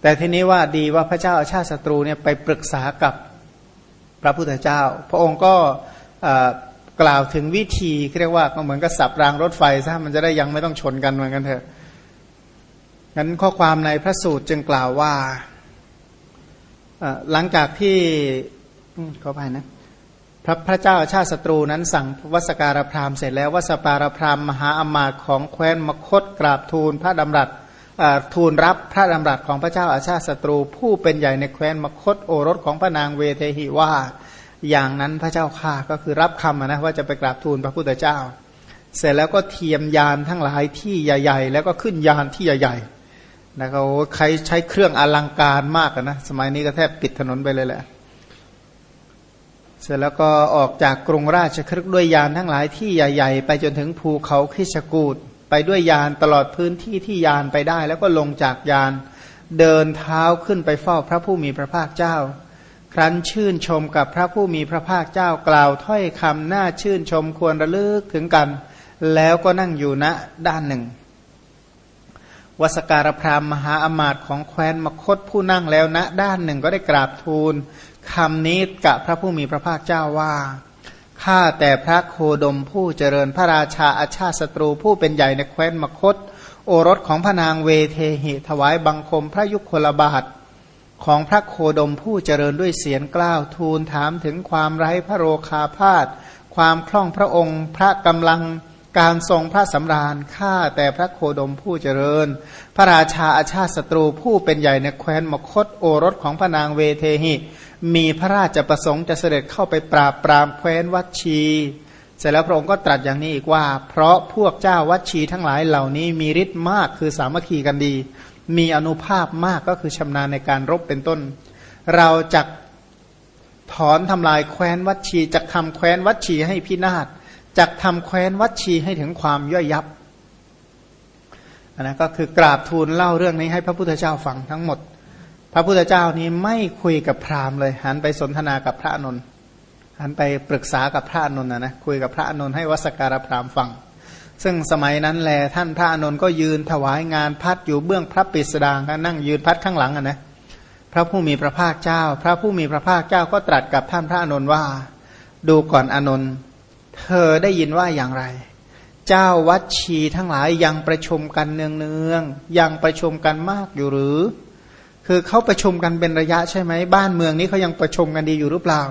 แต่ทีนี้ว่าดีว่าพระเจ้าอาชาติศัตรูเนี่ยไปปรึกษากับพระพุทธเจ้า พระองค์ก็กล่าวถึงวิธีเรียกว่าก็เหมือนกับสับรางรถไฟซะมันจะได้ยังไม่ต้องชนกันเหมือนกันเถอะงั้นข้อความในพระสูตรจึงกล่าวว่าหลังจากที่ขอไปนะพระพระเจ้าชาติศัตรูนั้นสั่งวสการพราหมณ์เสร็จแล้ววสปารพราหมณ์มหาอมาตของแคว้นมคตกราบทูลพระดำรัส ทูลรับพระดำรัสของพระเจ้าอาชาติศัตรู ผู้เป็นใหญ่ในแคว้นมคตโอรสของพระนางเวเทหิว่า อย่างนั้นพระเจ้าข้าก็คือรับคำนะว่าจะไปกราบทูลพระพุทธเจ้า เสร็จแล้วก็เทียมยานทั้งหลายที่ใหญ่ ๆ แล้วก็ขึ้นยานที่ใหญ่ๆนะเขาใครใช้เครื่องอลังการมากนะสมัยนี้ก็แทบปิดถนนไปเลยแหละเสร็จแล้วก็ออกจากกรุงราชครึกด้วยยานทั้งหลายที่ใหญ่ ๆ ไปจนถึงภูเขาคิชกูด ไปด้วยยานตลอดพื้นที่ที่ยานไปได้ แล้วก็ลงจากยานเดินเท้าขึ้นไปเฝ้าพระผู้มีพระภาคเจ้า ครั้นชื่นชมกับพระผู้มีพระภาคเจ้ากล่าวถ้อยคำน่าชื่นชมควรระลึกถึงกัน แล้วก็นั่งอยู่ณด้านหนึ่ง วสการพรามมหาอมาตย์ของแคว้นมคตผู้นั่งแล้วณด้านหนึ่งก็ได้กราบทูลคำนี้กับพระผู้มีพระภาคเจ้าว่า ข้าแต่พระโคดมผู้เจริญพระราชาอาชาติศัตรูผู้เป็นใหญ่ในแคว้นมคต โอรสของพระนางเวเทหิถวายบังคมพระยุคลบาทของพระโคดมผู้เจริญด้วยเสียงกล้าวทูลถามถึงความไร้พระโรคาพาธความคล่องพระองค์ พระกำลังการทรงพระสำราญข้าแต่พระโคดมผู้เจริญ พระราชาอาชาติศัตรูผู้เป็นใหญ่ในแคว้นมคตโอรสของพระนางเวเทหิ มีพระราชประสงค์จะเสด็จเข้าไปปราบปรามแคว้นวัชี เสร็จแล้วพระองค์ก็ตรัสอย่างนี้อีกว่า เพราะพวกเจ้าวัชีทั้งหลายเหล่านี้มีฤทธิ์มากคือสามัคคีกันดี มีอนุภาพมากก็คือชำนาญในการรบเป็นต้น เราจะถอนทำลายแคว้นวัชีจะทำแคว้นวัชีให้พินาศจะทำแคว้นวัชีให้ถึงความย่อยยับนนะก็คือกราบทูลเล่าเรื่องนี้ให้พระพุทธเจ้าฟังทั้งหมด พระพุทธเจ้านี้ไม่คุยกับพราหมณ์เลย หันไปสนทนากับพระนนท์หันไปปรึกษากับพระนนท์นะนะคุยกับพระนนท์ให้วสการพราหมณ์ฟัง ซึ่งสมัยนั้นแลท่านพระนนท์ก็ยืนถวายงานพัดอยู่เบื้องพระปิสดางนั่งยืนพัดข้างหลังอะนะพระผู้มีพระภาคเจ้า พระผู้มีพระภาคเจ้าก็ตรัสกับท่านพระนนท์ว่า ดูก่อนอนนท์เธอได้ยินว่าอย่างไร เจ้าวัดชีทั้งหลายยังประชุมกันเนืองๆยังประชุมกันมากอยู่หรือ คือเขาประชุมกันเป็นระยะใช่ไหมบ้านเมืองนี้เขายังประชุมกันดีอยู่หรือเปล่า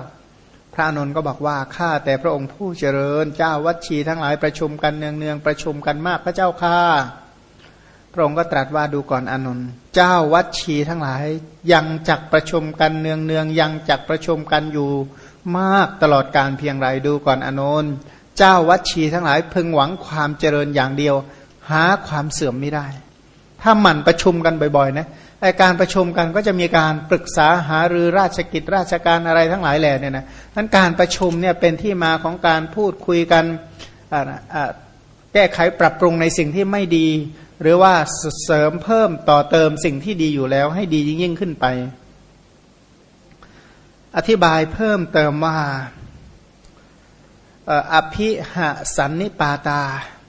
พระนนท์ก็บอกว่าข้าแต่พระองค์ผู้เจริญ เจ้าวัดชีทั้งหลายประชุมกันเนืองเนืองประชุมกันมากพระเจ้าข้าพระองค์ก็ตรัสว่าดูก่อนอนนท์เจ้าวัดชีทั้งหลาย ยังจักประชุมกันเนืองเนืองยังจักประชุมกันอยู่มากตลอดการเพียงไรดูก่อนอนนท์เจ้าวัดชีทั้งหลายพึงหวังความเจริญอย่างเดียว หาความเสื่อมไม่ได้ ถ้าหมั่นประชุมกันบ่อยๆนะ ไอการประชุมกันก็จะมีการปรึกษาหารือราชกิจราชการอะไรทั้งหลายแหล่เนี่ยนะนั้นการประชุมเนี่ยเป็นที่มาของการพูดคุยกันแก้ไขปรับปรุงในสิ่งที่ไม่ดี หรือว่าเสริมเพิ่มต่อเติมสิ่งที่ดีอยู่แล้ว ให้ดียิ่งยิ่งขึ้นไป อธิบายเพิ่มเติมว่าอภิหสันนิปาตา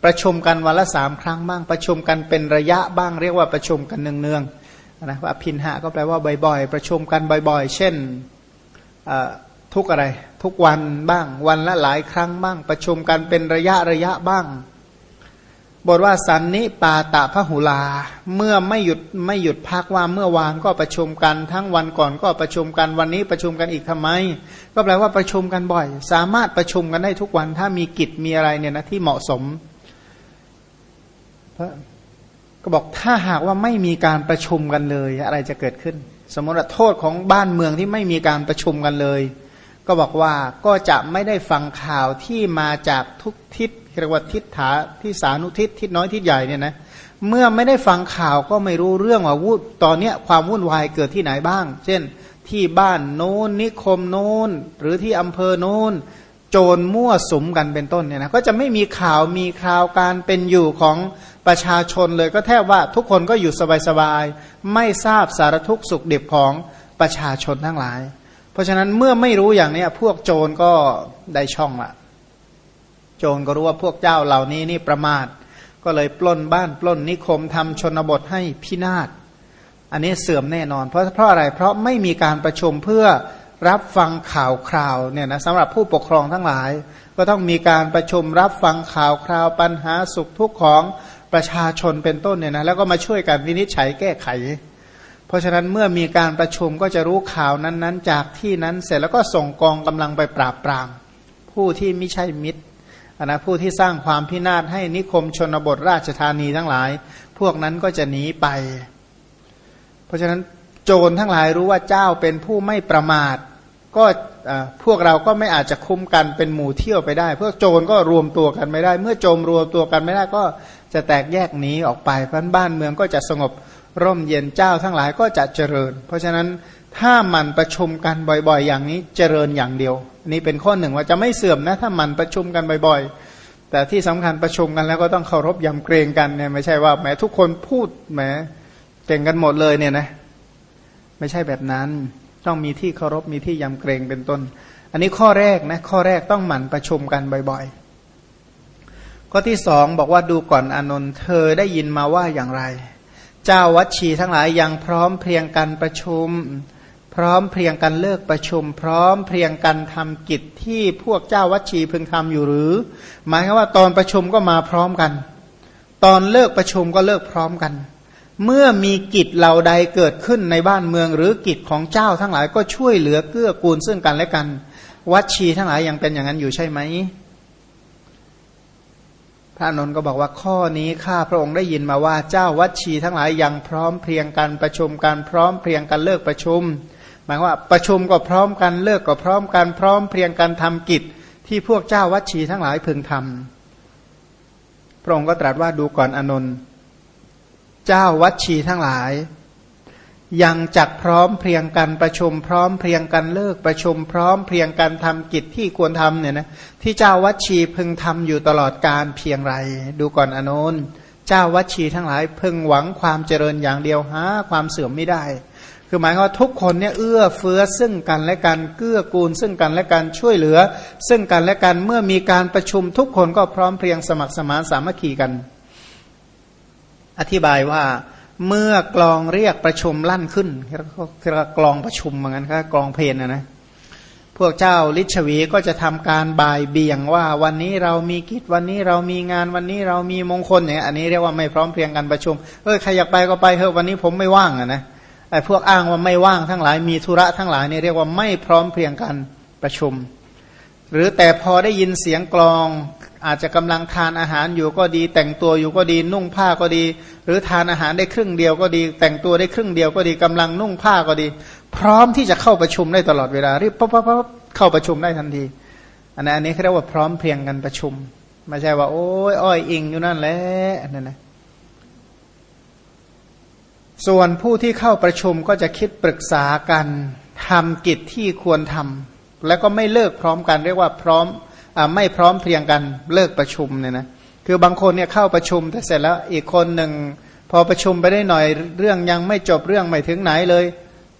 ประชุมกันวันละสามครั้งบ้างประชุมกันเป็นระยะบ้างเรียกว่าประชุมกันเนืองๆ นะว่าพินหะก็แปลว่าบ่อยๆ ประชุมกันบ่อยๆ เช่นทุกอะไร ทุกวันบ้าง วันละหลายครั้งบ้าง ประชุมกันเป็นระยะระยะบ้าง บทว่าสันนิปาตะพหุลา เมื่อไม่หยุดไม่หยุดพักว่าเมื่อวานก็ประชุมกัน ทั้งวันก่อนก็ประชุมกันวันนี้ประชุมกันอีกทำไม ก็แปลว่าประชุมกันบ่อย สามารถประชุมกันได้ทุกวันถ้ามีกิจมีอะไรเนี่ยนะที่เหมาะสม ก็บอกถ้าหากว่าไม่มีการประชุมกันเลย อะไรจะเกิดขึ้น สมมติโทษของบ้านเมืองที่ไม่มีการประชุมกันเลย ก็บอกว่าก็จะไม่ได้ฟังข่าวที่มาจากทุกทิศเรียกว่าทิศถาที่สานุทิศทิศน้อยทิศใหญ่เนี่ยนะเมื่อไม่ได้ฟังข่าวก็ไม่รู้เรื่องว่าวุ่นตอนเนี้ยความวุ่นวายเกิดที่ไหนบ้าง เช่น ที่บ้านโน้นนิคมโน้น หรือที่อำเภอโน้น โจรมั่วสุมกันเป็นต้นเนี่ยนะก็จะไม่มีข่าวมีข่าวการเป็นอยู่ของ ประชาชนเลยก็แทบว่าทุกคนก็อยู่สบายๆไม่ทราบสารทุกข์สุขดิบของประชาชนทั้งหลาย เพราะฉะนั้นเมื่อไม่รู้อย่างนี้พวกโจรก็ได้ช่องละโจรก็รู้ว่าพวกเจ้าเหล่านี้นี่ประมาท ก็เลยปล้นบ้านปล้นนิคมทำชนบทให้พินาศอันนี้เสื่อมแน่นอน เพราะเพราะอะไร เพราะไม่มีการประชุมเพื่อรับฟังข่าวคราวเนี่ยนะสำหรับผู้ปกครองทั้งหลาย ก็ต้องมีการประชุมรับฟังข่าวคราวปัญหาสุขทุกข์ของ ประชาชนเป็นต้นเนี่ยนะแล้วก็มาช่วยกันวินิจฉัยแก้ไข เพราะฉะนั้นเมื่อมีการประชุมก็จะรู้ข่าวนั้นๆ จากที่นั้นเสร็จแล้วก็ส่งกองกำลังไปปราบปราม ผู้ที่ไม่ใช่มิตรนะผู้ที่สร้างความพินาศให้นิคมชนบทราชธานีทั้งหลาย พวกนั้นก็จะหนีไป เพราะฉะนั้นโจรทั้งหลายรู้ว่าเจ้าเป็นผู้ไม่ประมาท ก็พวกเราก็ไม่อาจจะคุ้มกันเป็นหมู่เที่ยวไปได้พวกโจรก็รวมตัวกันไม่ได้ เมื่อโจมรวมตัวกันไม่ได้ก็ จะแตกแยกหนีออกไปพันบ้านเมืองก็จะสงบร่มเย็นเจ้าทั้งหลายก็จะเจริญ เพราะฉะนั้นถ้ามันประชุมกันบ่อยๆ อย่างนี้เจริญอย่างเดียว นี่เป็นข้อหนึ่งว่าจะไม่เสื่อมนะ ถ้ามันประชุมกันบ่อยๆ แต่ที่สำคัญประชุมกันแล้วก็ต้องเคารพยำเกรงกันเนี่ยไม่ใช่ว่าแหมทุกคนพูดแหมเก่งกันหมดเลยเนี่ยนะไม่ใช่แบบนั้นต้องมีที่เคารพมีที่ยำเกรงเป็นต้น อันนี้ข้อแรกนะข้อแรกต้องหมั่นประชุมกันบ่อยๆ ข้อที่สองบอกว่าดูก่อนอนนท์เธอได้ยินมาว่าอย่างไร เจ้าวัดชีทั้งหลายยังพร้อมเพรียงกันประชุม พร้อมเพรียงกันเลิกประชุม พร้อมเพรียงกันทำกิจที่พวกเจ้าวัดชีพึงทำอยู่หรือ หมายคือว่าตอนประชุมก็มาพร้อมกัน ตอนเลิกประชุมก็เลิกพร้อมกัน เมื่อมีกิจเหล่าใดเกิดขึ้นในบ้านเมืองหรือกิจของเจ้าทั้งหลายก็ช่วยเหลือเกื้อกูลซึ่งกันและกัน วัดชีทั้งหลายยังเป็นอย่างนั้นอยู่ใช่ไหม พระนนท์ก็บอกว่าข้อนี้ข้าพระองค์ได้ยินมาว่าเจ้าวัดชีทั้งหลายยังพร้อมเพรียงกันประชุมกันพร้อมเพรียงกันเลิกประชุม หมายว่าประชุมก็พร้อมกันเลิกก็พร้อมกันพร้อมเพรียงกันทำกิจ ที่พวกเจ้าวัดชีทั้งหลายพึงทำพระองค์ก็ตรัสว่าดูก่อนอนนท์เจ้าวัดชีทั้งหลาย ยังจักพร้อมเพรียงกันประชุมพร้อมเพรียงกันเลิกประชุมพร้อมเพรียงกันทำกิจที่ควรทำเนี่ยนะที่เจ้าวัดชีพึงทำอยู่ตลอดการเพียงไร ดูก่อนอนุนเจ้าวัดชีทั้งหลายพึงหวังความเจริญอย่างเดียวหาความเสื่อมไม่ได้ คือหมายว่าทุกคนเนี่ยเอื้อเฟื้อซึ่งกันและกันเกื้อกูลซึ่งกันและกันช่วยเหลือ ซึ่งกันและกันเมื่อมีการประชุมทุกคนก็พร้อมเพรียงสมัครสมานสามัคคีกัน อธิบายว่า เมื่อกลองเรียกประชุมลั่นขึ้นคือกลองประชุมเหมือนกันครับกลองเพลนนะนะพวกเจ้าลิชวีก็จะทำการบ่ายเบี่ยงว่า วันนี้เรามีกิจวันนี้เรามีงานวันนี้เรามีมงคลเนี่ยอันนี้เรียกว่าไม่พร้อมเพรียงกันประชุมเออใครอยากไปก็ไปเถอะวันนี้ผมไม่ว่างอะนะไอ้พวกอ้างว่าไม่ว่างทั้งหลายมีธุระทั้งหลายเนี่ยเรียกว่าไม่พร้อมเพรียงกันประชุม หรือแต่พอได้ยินเสียงกลอง อาจจะกำลังทานอาหารอยู่ก็ดี แต่งตัวอยู่ก็ดีนุ่งผ้าก็ดี หรือทานอาหารได้ครึ่งเดียวก็ดี แต่งตัวได้ครึ่งเดียวก็ดีกำลังนุ่งผ้าก็ดี พร้อมที่จะเข้าประชุมได้ตลอดเวลารีบปั๊บปั๊บปั๊บเข้าประชุมได้ทันที อันนี้อันนี้เขาเรียกว่าพร้อมเพียงกันประชุมไม่ใช่ว่า โอ้ยอ้อยอิงอยู่นั่นแหละนั่นนะส่วนผู้ที่เข้าประชุมก็จะคิดปรึกษากันทำกิจที่ควรทำแล้วก็ไม่เลิกพร้อมกันเรียกว่าพร้อม ไม่พร้อมเพรียงกันเลิกประชุมเนี่ยนะคือบางคนเนี่ยเข้าประชุมแต่เสร็จแล้วอีกคนหนึ่งพอประชุมไปได้หน่อยเรื่องยังไม่จบเรื่องไม่ถึงไหนเลย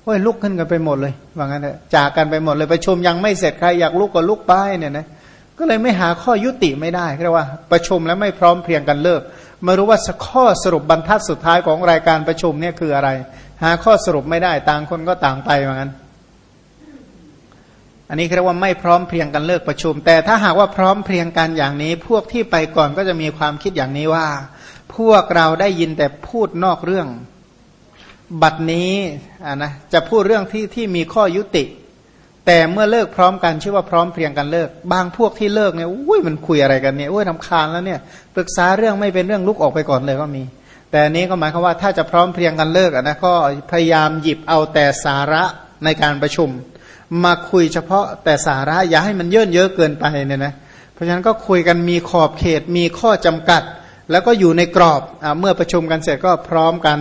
โอ้ยลุกขึ้นกันไปหมดเลยว่างั้นเถอะจากกันไปหมดเลยประชุมยังไม่เสร็จใครอยากลุกก็ลุกไปเนี่ยนะก็เลยไม่หาข้อยุติไม่ได้เรียกว่าประชุมแล้วไม่พร้อมเพรียงกันเลิกไม่รู้ว่าข้อสรุปบรรทัดสุดท้ายของรายการประชุมเนี่ยคืออะไร หาข้อสรุปไม่ได้ต่างคนก็ต่างไปว่างั้น อันนี้เรียกว่าไม่พร้อมเพียงกันเลิกประชุม แต่ถ้าหากว่าพร้อมเพียงกันอย่างนี้ พวกที่ไปก่อนก็จะมีความคิดอย่างนี้ว่า พวกเราได้ยินแต่พูดนอกเรื่อง บัดนี้นะจะพูดเรื่องที่ที่มีข้อยุติ แต่เมื่อเลิกพร้อมกันชื่อว่าพร้อมเพียงกันเลิก บางพวกที่เลิกเนี่ยอุ้ยมันคุยอะไรกันเนี่ยอุ้ยทำคานแล้วเนี่ยปรึกษาเรื่องไม่เป็นเรื่องลุกออกไปก่อนเลยก็มี แต่นนี้ก็หมายความว่าถ้าจะพร้อมเพียงกันเลิกนะก็พยายามหยิบเอาแต่สาระในการประชุม มาคุยเฉพาะแต่สาระอย่าให้มันเยินเยอะเกินไปเนี่ยนะเพราะฉะนั้นก็คุยกันมีขอบเขตมีข้อจำกัด แล้วก็อยู่ในกรอบอเมื่อประชุมกันเสร็จก็พร้อมกัน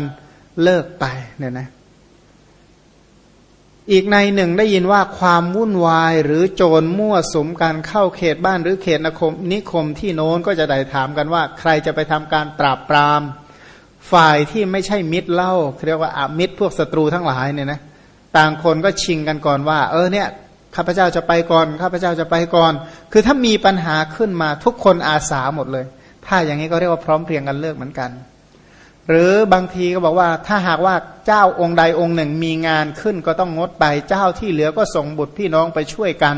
เลิกไปเนี่ยนะอีกในหนึ่งได้ยินว่าความวุ่นวายหรือโจรมั่วสมการเข้าเขตบ้านหรือเขตนคมนิคมที่โน้นก็จะได้ถามกันว่า ใครจะไปทำการปราบปราม ฝ่ายที่ไม่ใช่มิตรเล่าเรียกว่าอามิตรพวกศัตรูทั้งหลายเนี่ยนะ ต่างคนก็ชิงกันก่อนว่า เออเนี่ยข้าพเจ้าจะไปก่อนข้าพเจ้าจะไปก่อน คือถ้ามีปัญหาขึ้นมาทุกคนอาสาหมดเลย ถ้าอย่างนี้ก็เรียกว่าพร้อมเพรียงกันเลิกเหมือนกัน หรือบางทีก็บอกว่าถ้าหากว่าเจ้าองค์ใดองค์หนึ่งมีงานขึ้นก็ต้องงดไปเจ้าที่เหลือก็ส่งบุตรพี่น้องไปช่วยกัน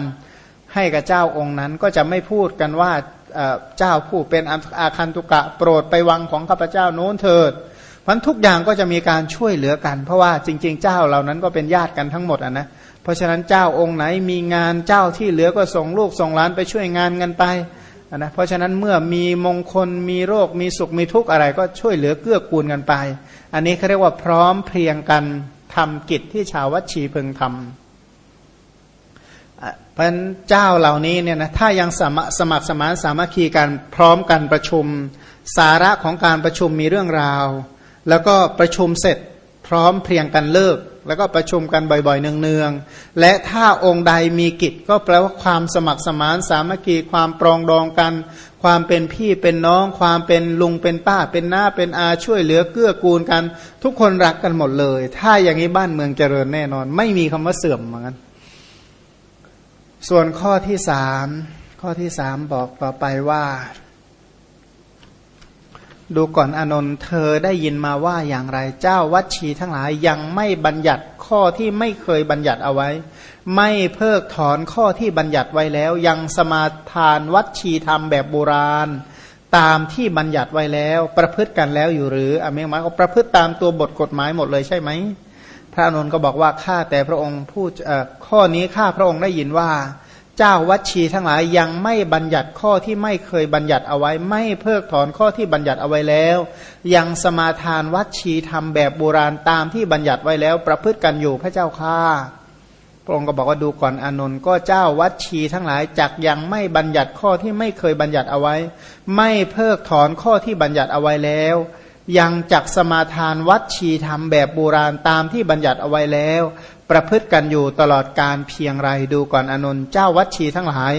ให้กับเจ้าองค์นั้นก็จะไม่พูดกันว่าเจ้าผู้เป็นอาคันตุกะโปรดไปวังของข้าพเจ้าโน้นเถิด พันทุกอย่างก็จะมีการช่วยเหลือกัน เพราะว่าจริง ๆ เจ้าเหล่านั้นก็เป็นญาติกันทั้งหมดอะนะเพราะฉะนั้นเจ้าองค์ไหนมีงานเจ้าที่เหลือก็ส่งลูกส่งหลานไปช่วยงานกันไปนะเพราะฉะนั้นเมื่อมีมงคลมีโรคมีสุขมีทุกข์อะไรก็ช่วยเหลือเกื้อกูลกันไป อันนี้เขาเรียกว่าพร้อมเพรียงกันทำกิจที่ชาววัชีพึงทำเพราะเจ้าเหล่านี้เนี่ยนะถ้ายังสมสมัครสมานสามัคคีกันพร้อมกันประชุม สาระของการประชุมมีเรื่องราว แล้วก็ประชุมเสร็จพร้อมเพรียงกันเลิก แล้วก็ประชุมกันบ่อยๆ เนืองๆ และถ้าองค์ใดมีกิจก็แปลว่าความสมัครสมานสามัคคีความปรองดองกัน ความเป็นพี่เป็นน้อง ความเป็นลุงเป็นป้าเป็นหน้าเป็นอาช่วยเหลือเกื้อกูลกัน ทุกคนรักกันหมดเลย ถ้าอย่างนี้บ้านเมืองเจริญแน่นอน ไม่มีคำว่าเสื่อมเหมือนกันส่วนข้อที่สามข้อที่สามบอกต่อไปว่า ดูก่อนอนนท์เธอได้ยินมาว่าอย่างไรเจ้าวัดชีทั้งหลายยังไม่บัญญัติข้อที่ไม่เคยบัญญัติเอาไว้ ไม่เพิกถอนข้อที่บัญญัติไว้แล้ว ยังสมาทานวัดชีธรรมแบบโบราณ ตามที่บัญญัติไว้แล้ว ประพฤติกันแล้วอยู่หรืออเมงมาก็ประพฤติตามตัวบทกฎหมายหมดเลยใช่ไหมพระอนุนก็บอกว่าข้าแต่พระองค์พูดข้อนี้ข้าพระองค์ได้ยินว่า เจ้าวัดชีทั้งหลายยังไม่บัญญัติข้อที่ไม่เคยบัญญัติเอาไว้ ไม่เพิกถอนข้อที่บัญญัติเอาไว้แล้ว ยังสมาทานวัดชีทำแบบโบราณตามที่บัญญัติไว้แล้ว ประพฤติกันอยู่พระเจ้าข้าพระองค์ก็บอกว่าดูก่อนอนนท์ก็เจ้าวัดชีทั้งหลายจักยังไม่บัญญัติข้อที่ไม่เคยบัญญัติเอาไว้ ไม่เพิกถอนข้อที่บัญญัติเอาไว้แล้ว ยังจักสมาทานวัดชีธรรมแบบโบราณตามที่บัญญัติเอาไว้แล้ว ประพฤติกันอยู่ตลอดการเพียงไรดูก่อนอนนท์เจ้าวัดชีทั้งหลาย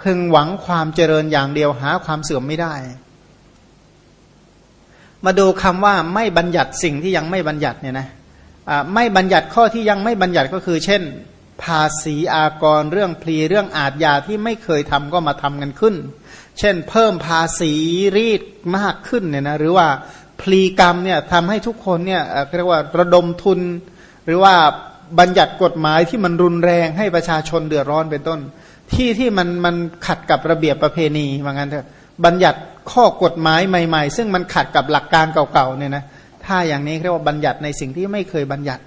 พึงหวังความเจริญอย่างเดียวหาความเสื่อมไม่ได้ มาดูคำว่าไม่บัญญัติสิ่งที่ยังไม่บัญญัติเนี่ยนะไม่บัญญัติข้อที่ยังไม่บัญญัติก็คือ เช่น ภาษีอากรเรื่องพลีเรื่องอาทยาที่ไม่เคยทำก็มาทำกันขึ้น เช่น เพิ่มภาษีรีดมากขึ้นเนี่ยนะหรือว่าพลีกรรมเนี่ยทำให้ทุกคนเนี่ยเรียกว่าระดมทุน หรือว่า บัญญัติกฎหมายที่มันรุนแรงให้ประชาชนเดือดร้อนเป็นต้น ที่ที่มันมันขัดกับระเบียบประเพณีว่างั้นเถอะบัญญัติข้อกฎหมายใหม่ ๆ ซึ่งมันขัดกับหลักการเก่าๆเนี่ยนะถ้าอย่างนี้เรียกว่าบัญญัติในสิ่งที่ไม่เคยบัญญัติ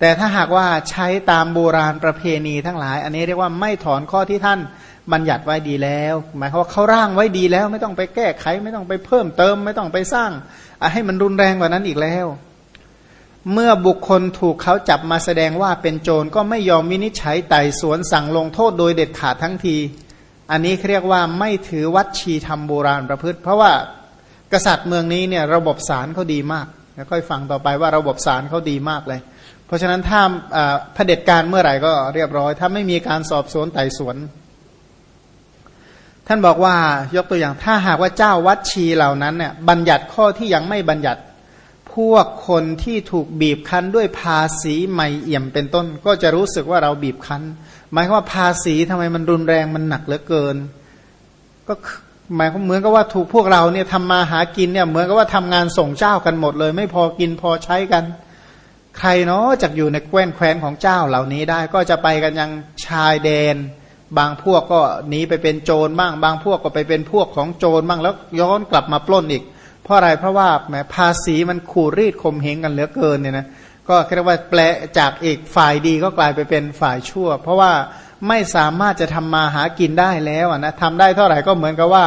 แต่ถ้าหากว่าใช้ตามโบราณประเพณีทั้งหลาย อันนี้เรียกว่าไม่ถอนข้อที่ท่านบัญญัติไว้ดีแล้ว หมายความว่าเขาร่างไว้ดีแล้ว ไม่ต้องไปแก้ไข ไม่ต้องไปเพิ่มเติม ไม่ต้องไปสร้างให้มันรุนแรงกว่านั้นอีกแล้ว เมื่อบุคคลถูกเขาจับมาแสดงว่าเป็นโจรก็ไม่ยอมวินิจฉัยไต่สวนสั่งลงโทษโดยเด็ดขาดทั้งที อันนี้เรียกว่าไม่ถือวัดชีธรรมโบราณประพฤติ เพราะว่ากษัตริย์เมืองนี้เนี่ยระบบศาลเขาดีมากแล้วค่อยฟังต่อไปว่าระบบศาลเขาดีมากเลย เพราะฉะนั้นถ้าเผด็จการเมื่อไหร่ก็เรียบร้อย ถ้าไม่มีการสอบสวนไต่สวน ท่านบอกว่ายกตัวอย่างถ้าหากว่าเจ้าวัดชีเหล่านั้นเนี่ยบัญญัติข้อที่ยังไม่บัญญัติ พวกคนที่ถูกบีบคั้นด้วยภาษีใหม่เอี่ยมเป็นต้น ก็จะรู้สึกว่าเราบีบคั้น หมายความว่าภาษีทำไมมันรุนแรงมันหนักเหลือเกิน ก็หมายความเหมือนกับว่าถูกพวกเราเนี่ยทำมาหากินเนี่ยเหมือนกับว่าทำงานส่งเจ้ากันหมดเลย ไม่พอกินพอใช้กัน ใครเนาะจะอยู่ในแคว้นแคว้นของเจ้าเหล่านี้ได้ก็จะไปกันยังชายแดน บางพวกก็หนีไปเป็นโจรบ้าง บางพวกก็ไปเป็นพวกของโจรบ้างแล้วย้อนกลับมาปล้นอีก เพราะอะไรเพราะว่าแหมภาษีมันขูดรีดคมเหงกันเหลือเกินเนี่ยนะก็เรียกว่าแปลจากเอกฝ่ายดีก็กลายไปเป็นฝ่ายชั่ว เพราะว่าไม่สามารถจะทำมาหากินได้แล้วนะทำได้เท่าไหร่ก็เหมือนกับว่า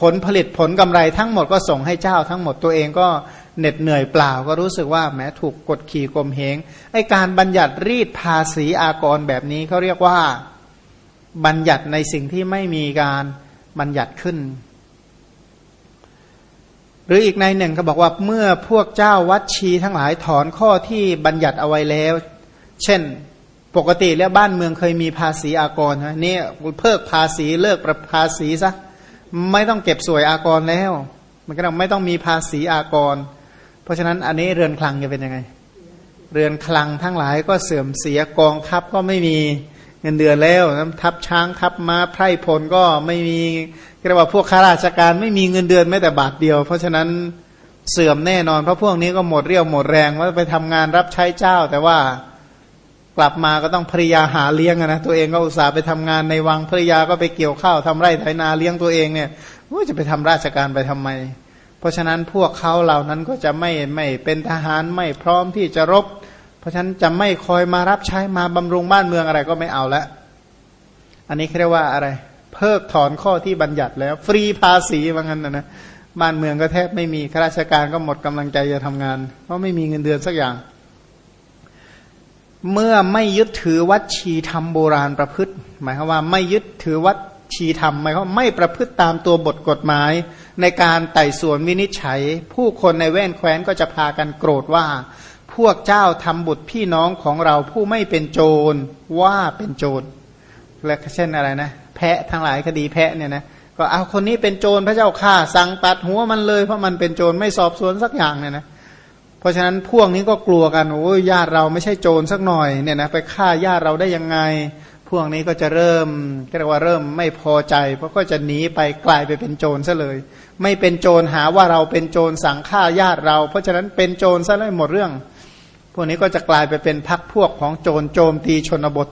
ผลผลิตผลกำไรทั้งหมดก็ส่งให้เจ้าทั้งหมดตัวเองก็เหน็ดเหนื่อยเปล่าก็รู้สึกว่าแม้ถูกกดขี่กลมเหงไอการบัญญัติรีดภาษีอากรแบบนี้เขาเรียกว่าบัญญัติในสิ่งที่ไม่มีการบัญญัติขึ้น หรืออีกในหนึ่งก็บอกว่าเมื่อพวกเจ้าวัดชีทั้งหลายถอนข้อที่บัญญัติเอาไว้แล้ว เช่นปกติแล้วบ้านเมืองเคยมีภาษีอากรนะนี่เพิกภาษีเลิกประภาษีซะไม่ต้องเก็บสวยอากรแล้ว มันก็ไม่ต้องมีภาษีอากร เพราะฉะนั้นอันนี้เรือนคลังจะเป็นยังไง เรือนคลังทั้งหลายก็เสื่อมเสียกองทัพก็ไม่มีเงินเดือนแล้วทับช้างทับมา้าไพร่พลก็ไม่มี เรียกว่าพวกข้าราชการไม่มีเงินเดือนแม้แต่บาทเดียว เพราะฉะนั้นเสื่อมแน่นอน เพราะพวกนี้ก็หมดเรี่ยวหมดแรงว่าไปทำงานรับใช้เจ้า แต่ว่ากลับมาก็ต้องภริยาหาเลี้ยงนะตัวเองก็อุตส่าห์ไปทำงานในวังภริยาก็ไปเกี่ยวข้าวทำไร่ไถนาเลี้ยงตัวเองเนี่ยว่าจะไปทำราชการไปทำไม เพราะฉะนั้นพวกเขาเหล่านั้นก็จะไม่ไม่เป็นทหารไม่พร้อมที่จะรบ เพราะฉะนั้นจะไม่คอยมารับใช้มาบำรุงบ้านเมืองอะไรก็ไม่เอาละอันนี้เรียกว่าอะไร เพิกถอนข้อที่บัญญัติแล้ว ฟรีภาษีว่างั้นนะนะบ้านเมืองก็แทบไม่มีข้าราชการก็หมดกำลังใจจะทำงาน เพราะไม่มีเงินเดือนสักอย่าง เมื่อไม่ยึดถือวัดชีธรรมโบราณประพฤติ หมายความว่าไม่ยึดถือวัดชีธรรมหมายความไม่ประพฤติตามตัวบทกฎหมาย ในการไต่สวนวินิจฉัย ผู้คนในแว่นแคว้นก็จะพากันโกรธว่า พวกเจ้าทำบุตรพี่น้องของเราผู้ไม่เป็นโจรว่าเป็นโจรและเช่นอะไรนะ แพะทั้งหลายคดีแพะเนี่ยนะก็เอาคนนี้เป็นโจรพระเจ้าข่าสั่งตัดหัวมันเลยเพราะมันเป็นโจรไม่สอบสวนสักอย่างเนี่ยนะเพราะฉะนั้นพวกนี้ก็กลัวกันโอ้ยญาติเราไม่ใช่โจรสักหน่อยเนี่ยนะไปฆ่าญาติเราได้ยังไง พวกนี้ก็จะเริ่มเรียกว่าเริ่มไม่พอใจ เพราะก็จะหนีไปกลายไปเป็นโจรซะเลย ไม่เป็นโจรหาว่าเราเป็นโจรสั่งฆ่าญาติเรา เพราะฉะนั้นเป็นโจรซะเลยหมดเรื่อง พวกนี้ก็จะกลายไปเป็นพักพวกของโจรโจมตีชนบท